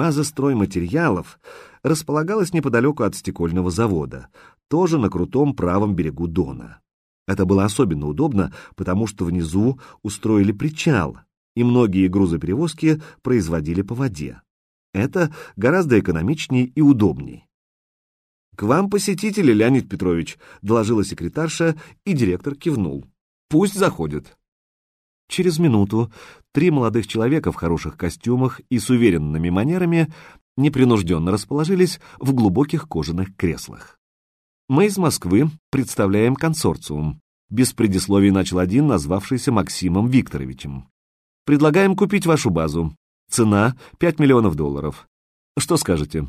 База стройматериалов располагалась неподалеку от стекольного завода, тоже на крутом правом берегу Дона. Это было особенно удобно, потому что внизу устроили причал, и многие грузоперевозки производили по воде. Это гораздо экономичнее и удобней. «К вам посетители, Леонид Петрович», — доложила секретарша, и директор кивнул. «Пусть заходят». Через минуту три молодых человека в хороших костюмах и с уверенными манерами непринужденно расположились в глубоких кожаных креслах. «Мы из Москвы представляем консорциум», — без предисловий начал один, назвавшийся Максимом Викторовичем. «Предлагаем купить вашу базу. Цена — 5 миллионов долларов. Что скажете?»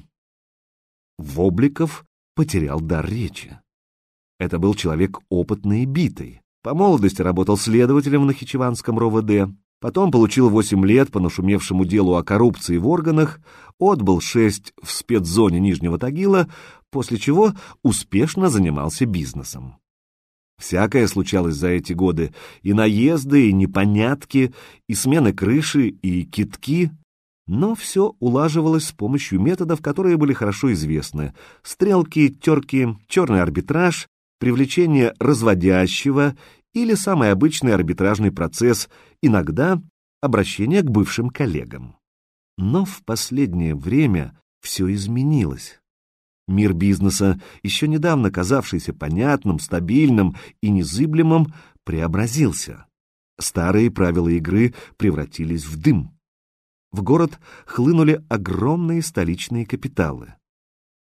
Вобликов потерял дар речи. Это был человек опытный и битый. По молодости работал следователем в Нахичеванском РОВД, потом получил 8 лет по нашумевшему делу о коррупции в органах, отбыл 6 в спецзоне Нижнего Тагила, после чего успешно занимался бизнесом. Всякое случалось за эти годы, и наезды, и непонятки, и смены крыши, и китки, но все улаживалось с помощью методов, которые были хорошо известны. Стрелки, терки, черный арбитраж, привлечение разводящего или самый обычный арбитражный процесс, иногда обращение к бывшим коллегам. Но в последнее время все изменилось. Мир бизнеса, еще недавно казавшийся понятным, стабильным и незыблемым, преобразился. Старые правила игры превратились в дым в город хлынули огромные столичные капиталы.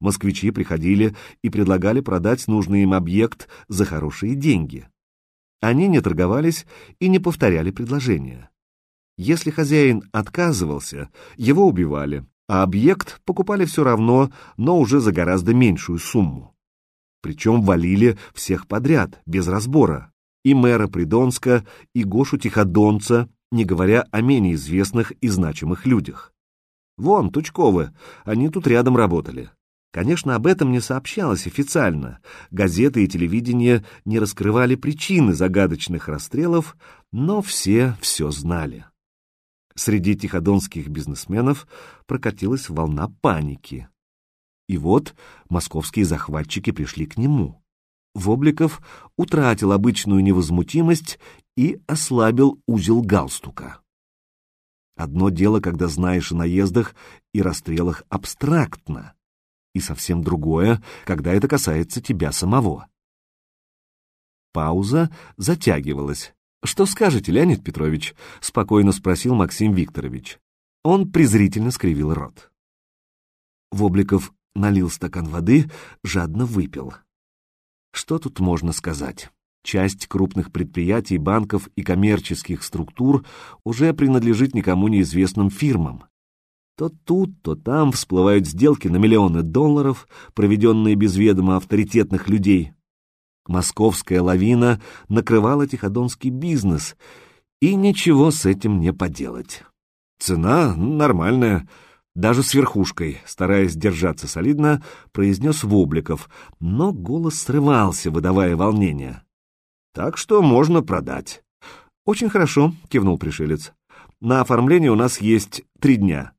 Москвичи приходили и предлагали продать нужный им объект за хорошие деньги. Они не торговались и не повторяли предложения. Если хозяин отказывался, его убивали, а объект покупали все равно, но уже за гораздо меньшую сумму. Причем валили всех подряд, без разбора. И мэра Придонска, и Гошу Тиходонца, не говоря о менее известных и значимых людях. Вон, Тучковы, они тут рядом работали. Конечно, об этом не сообщалось официально. Газеты и телевидение не раскрывали причины загадочных расстрелов, но все все знали. Среди тиходонских бизнесменов прокатилась волна паники. И вот московские захватчики пришли к нему. Вобликов утратил обычную невозмутимость и ослабил узел галстука. Одно дело, когда знаешь о наездах и расстрелах абстрактно, и совсем другое, когда это касается тебя самого. Пауза затягивалась. «Что скажете, Леонид Петрович?» — спокойно спросил Максим Викторович. Он презрительно скривил рот. Вобликов налил стакан воды, жадно выпил. Что тут можно сказать? Часть крупных предприятий, банков и коммерческих структур уже принадлежит никому неизвестным фирмам. То тут, то там всплывают сделки на миллионы долларов, проведенные без ведома авторитетных людей. Московская лавина накрывала тиходонский бизнес, и ничего с этим не поделать. Цена нормальная, даже с верхушкой, стараясь держаться солидно, произнес Вобликов, но голос срывался, выдавая волнение. Так что можно продать. Очень хорошо, кивнул пришелец. На оформление у нас есть три дня.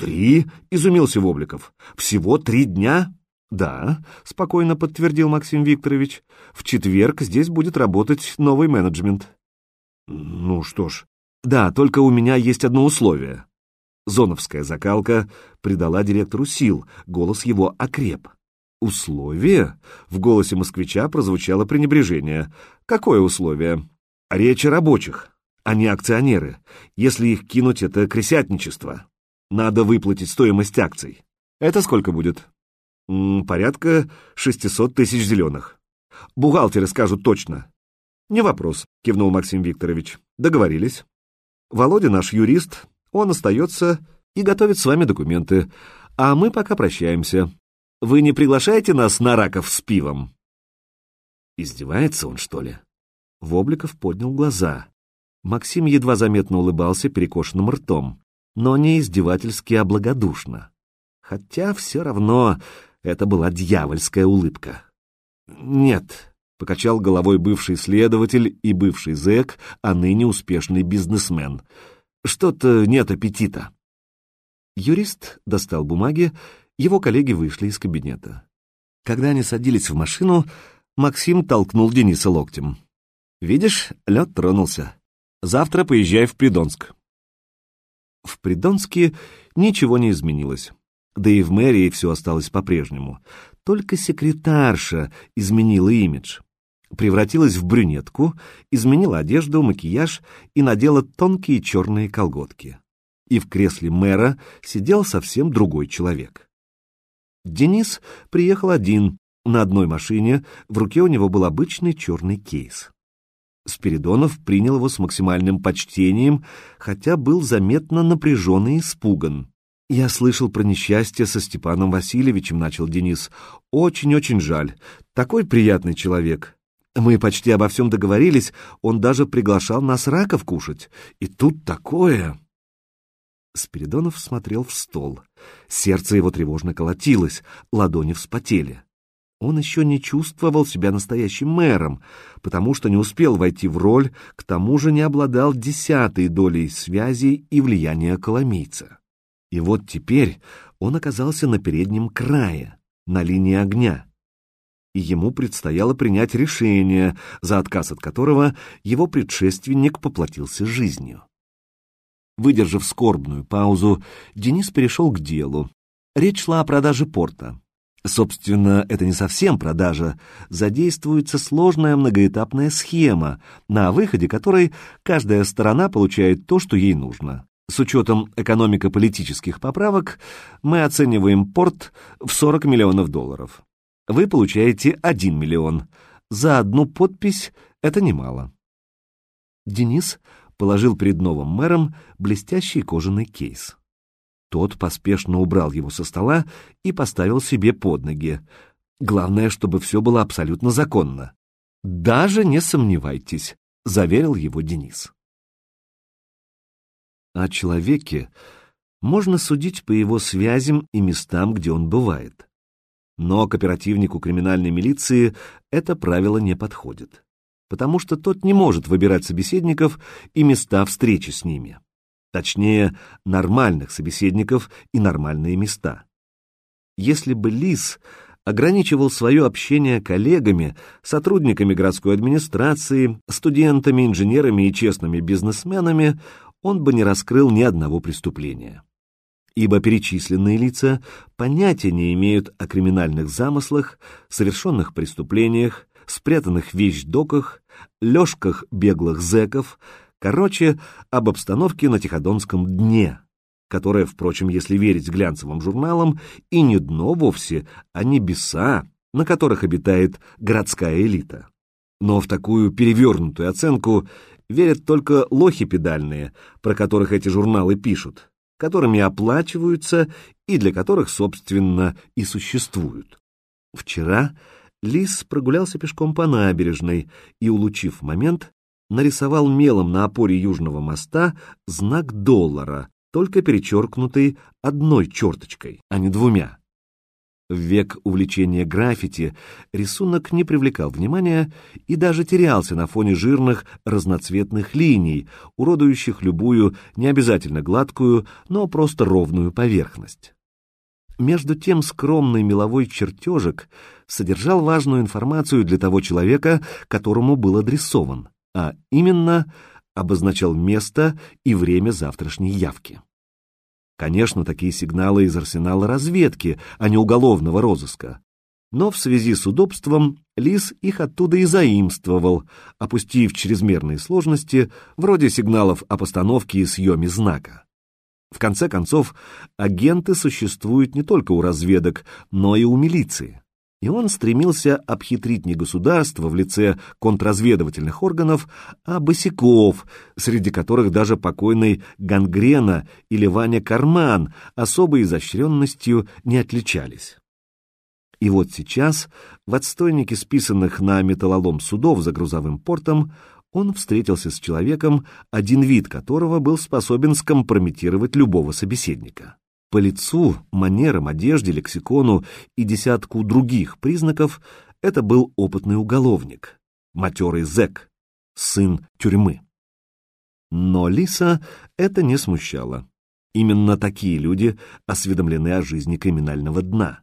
Три? Изумился Вобликов. Всего три дня? Да, спокойно подтвердил Максим Викторович. В четверг здесь будет работать новый менеджмент. Ну что ж. Да, только у меня есть одно условие. Зоновская закалка придала директору сил, голос его окреп. «Условие?» — в голосе москвича прозвучало пренебрежение. «Какое условие?» «Речь о рабочих. Они акционеры. Если их кинуть, это кресятничество. Надо выплатить стоимость акций. Это сколько будет?» М -м, «Порядка 600 тысяч зеленых. Бухгалтеры скажут точно». «Не вопрос», — кивнул Максим Викторович. «Договорились. Володя наш юрист, он остается и готовит с вами документы, а мы пока прощаемся. Вы не приглашаете нас на раков с пивом?» Издевается он, что ли? Вобликов поднял глаза. Максим едва заметно улыбался перекошенным ртом, но не издевательски, а благодушно. Хотя все равно это была дьявольская улыбка. «Нет», — покачал головой бывший следователь и бывший зэк, а ныне успешный бизнесмен. «Что-то нет аппетита». Юрист достал бумаги, его коллеги вышли из кабинета. Когда они садились в машину, Максим толкнул Дениса локтем. «Видишь, лед тронулся. Завтра поезжай в Придонск». В Придонске ничего не изменилось. Да и в мэрии все осталось по-прежнему. Только секретарша изменила имидж. Превратилась в брюнетку, изменила одежду, макияж и надела тонкие черные колготки. И в кресле мэра сидел совсем другой человек. Денис приехал один, на одной машине, в руке у него был обычный черный кейс. Спиридонов принял его с максимальным почтением, хотя был заметно напряжен и испуган. «Я слышал про несчастье со Степаном Васильевичем», — начал Денис. «Очень-очень жаль. Такой приятный человек. Мы почти обо всем договорились, он даже приглашал нас раков кушать. И тут такое...» Спиридонов смотрел в стол. Сердце его тревожно колотилось, ладони вспотели. Он еще не чувствовал себя настоящим мэром, потому что не успел войти в роль, к тому же не обладал десятой долей связей и влияния коломийца. И вот теперь он оказался на переднем крае, на линии огня. И ему предстояло принять решение, за отказ от которого его предшественник поплатился жизнью. Выдержав скорбную паузу, Денис перешел к делу. Речь шла о продаже порта. Собственно, это не совсем продажа, задействуется сложная многоэтапная схема, на выходе которой каждая сторона получает то, что ей нужно. С учетом экономико-политических поправок мы оцениваем порт в 40 миллионов долларов. Вы получаете 1 миллион. За одну подпись это немало. Денис положил перед новым мэром блестящий кожаный кейс. Тот поспешно убрал его со стола и поставил себе под ноги. Главное, чтобы все было абсолютно законно. «Даже не сомневайтесь», — заверил его Денис. О человеке можно судить по его связям и местам, где он бывает. Но к оперативнику криминальной милиции это правило не подходит, потому что тот не может выбирать собеседников и места встречи с ними. Точнее, нормальных собеседников и нормальные места. Если бы Лис ограничивал свое общение коллегами, сотрудниками городской администрации, студентами, инженерами и честными бизнесменами, он бы не раскрыл ни одного преступления. Ибо перечисленные лица понятия не имеют о криминальных замыслах, совершенных преступлениях, спрятанных вещдоках, лёжках беглых зэков, Короче, об обстановке на Тиходонском дне, которое, впрочем, если верить глянцевым журналам, и не дно вовсе, а небеса, на которых обитает городская элита. Но в такую перевернутую оценку верят только лохи педальные, про которых эти журналы пишут, которыми оплачиваются и для которых, собственно, и существуют. Вчера Лис прогулялся пешком по набережной и, улучив момент, нарисовал мелом на опоре Южного моста знак доллара, только перечеркнутый одной черточкой, а не двумя. В век увлечения граффити рисунок не привлекал внимания и даже терялся на фоне жирных разноцветных линий, уродующих любую, не обязательно гладкую, но просто ровную поверхность. Между тем скромный меловой чертежик содержал важную информацию для того человека, которому был адресован а именно обозначал место и время завтрашней явки. Конечно, такие сигналы из арсенала разведки, а не уголовного розыска. Но в связи с удобством Лис их оттуда и заимствовал, опустив чрезмерные сложности, вроде сигналов о постановке и съеме знака. В конце концов, агенты существуют не только у разведок, но и у милиции и он стремился обхитрить не государство в лице контрразведывательных органов, а босиков, среди которых даже покойный Гангрена или Ваня Карман особой изощренностью не отличались. И вот сейчас, в отстойнике списанных на металлолом судов за грузовым портом, он встретился с человеком, один вид которого был способен скомпрометировать любого собеседника. По лицу, манерам, одежде, лексикону и десятку других признаков это был опытный уголовник, матерый зэк, сын тюрьмы. Но Лиса это не смущало. Именно такие люди осведомлены о жизни криминального дна.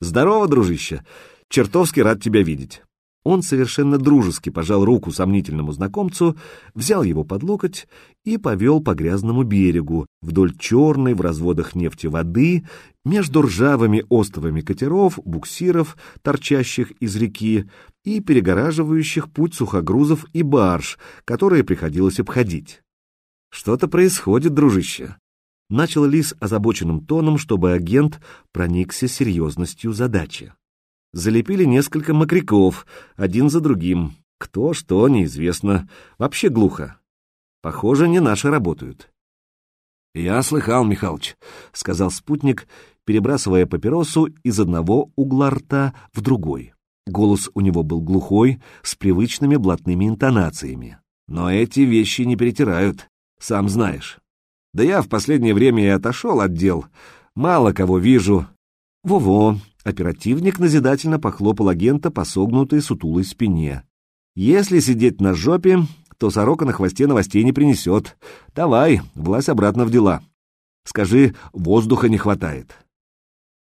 «Здорово, дружище! Чертовски рад тебя видеть!» Он совершенно дружески пожал руку сомнительному знакомцу, взял его под локоть и повел по грязному берегу, вдоль черной в разводах нефти воды, между ржавыми островами катеров, буксиров, торчащих из реки, и перегораживающих путь сухогрузов и барж, которые приходилось обходить. «Что-то происходит, дружище», — начал Лис озабоченным тоном, чтобы агент проникся серьезностью задачи залепили несколько мокряков, один за другим. Кто, что, неизвестно. Вообще глухо. Похоже, не наши работают. «Я слыхал, Михалыч», — сказал спутник, перебрасывая папиросу из одного угла рта в другой. Голос у него был глухой, с привычными блатными интонациями. «Но эти вещи не перетирают, сам знаешь. Да я в последнее время и отошел от дел. Мало кого вижу. Во-во, Оперативник назидательно похлопал агента по согнутой сутулой спине. «Если сидеть на жопе, то сорока на хвосте новостей не принесет. Давай, влазь обратно в дела. Скажи, воздуха не хватает».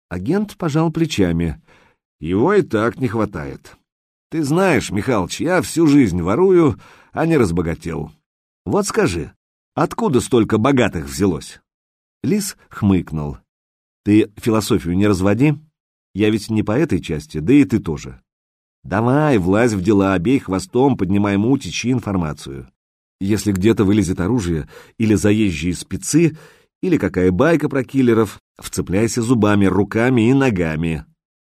Агент пожал плечами. «Его и так не хватает. Ты знаешь, Михалыч, я всю жизнь ворую, а не разбогател. Вот скажи, откуда столько богатых взялось?» Лис хмыкнул. «Ты философию не разводи?» Я ведь не по этой части, да и ты тоже. Давай, влазь в дела, обей хвостом, поднимай муть, ищи информацию. Если где-то вылезет оружие, или заезжие спецы, или какая байка про киллеров, вцепляйся зубами, руками и ногами.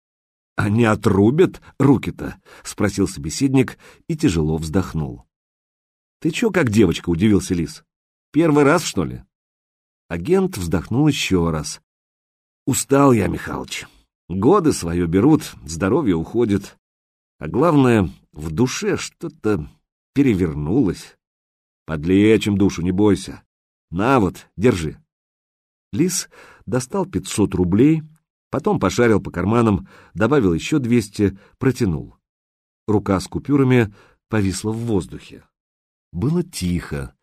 — Они отрубят руки-то? — спросил собеседник и тяжело вздохнул. — Ты чё, как девочка, — удивился Лис. — Первый раз, что ли? Агент вздохнул еще раз. — Устал я, Михалыч. Годы свое берут, здоровье уходит. А главное, в душе что-то перевернулось. Подлечим душу, не бойся. На вот, держи. Лис достал пятьсот рублей, потом пошарил по карманам, добавил еще двести, протянул. Рука с купюрами повисла в воздухе. Было тихо,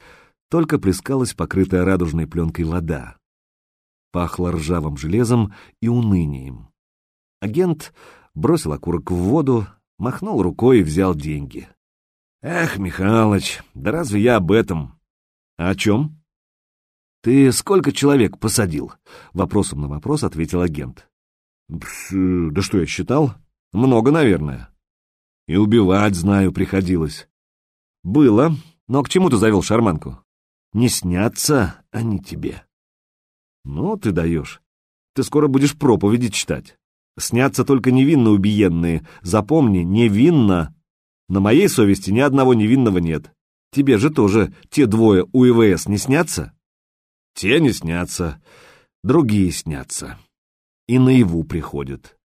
только плескалась покрытая радужной пленкой вода. Пахло ржавым железом и унынием. Агент бросил окурок в воду, махнул рукой и взял деньги. «Эх, Михалыч, да разве я об этом?» «А «О чем?» «Ты сколько человек посадил?» — вопросом на вопрос ответил агент. «Да что я считал? Много, наверное. И убивать, знаю, приходилось. Было, но к чему ты завел шарманку? Не снятся они тебе. Ну, ты даешь. Ты скоро будешь проповеди читать. Снятся только невинно убиенные. Запомни, невинно. На моей совести ни одного невинного нет. Тебе же тоже те двое у ИВС не снятся? Те не снятся, другие снятся. И наяву приходят.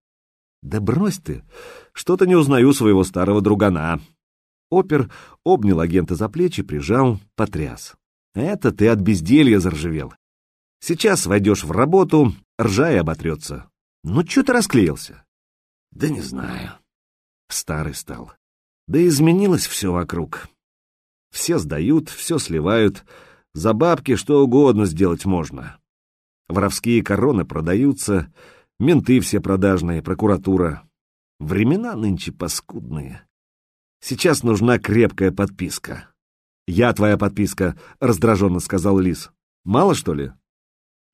Да брось ты, что-то не узнаю своего старого другана. Опер обнял агента за плечи, прижал, потряс. Это ты от безделья заржавел. Сейчас войдешь в работу, ржа и оботрется. Ну, что ты расклеился? Да не знаю. Старый стал. Да изменилось все вокруг. Все сдают, все сливают. За бабки что угодно сделать можно. Воровские короны продаются, менты все продажные, прокуратура. Времена нынче паскудные. Сейчас нужна крепкая подписка. «Я твоя подписка», — раздраженно сказал Лис. «Мало, что ли?»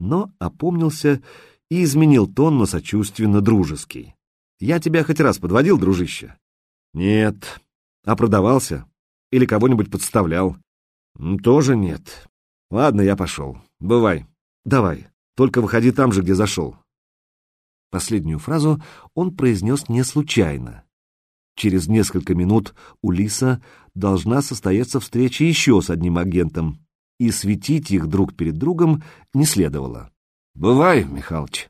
Но опомнился и изменил тон на сочувственно-дружеский. «Я тебя хоть раз подводил, дружище?» «Нет». «А продавался? Или кого-нибудь подставлял?» «Тоже нет. Ладно, я пошел. Бывай. Давай. Только выходи там же, где зашел». Последнюю фразу он произнес не случайно. Через несколько минут у Лиса должна состояться встреча еще с одним агентом, и светить их друг перед другом не следовало. Бывай, Михалыч.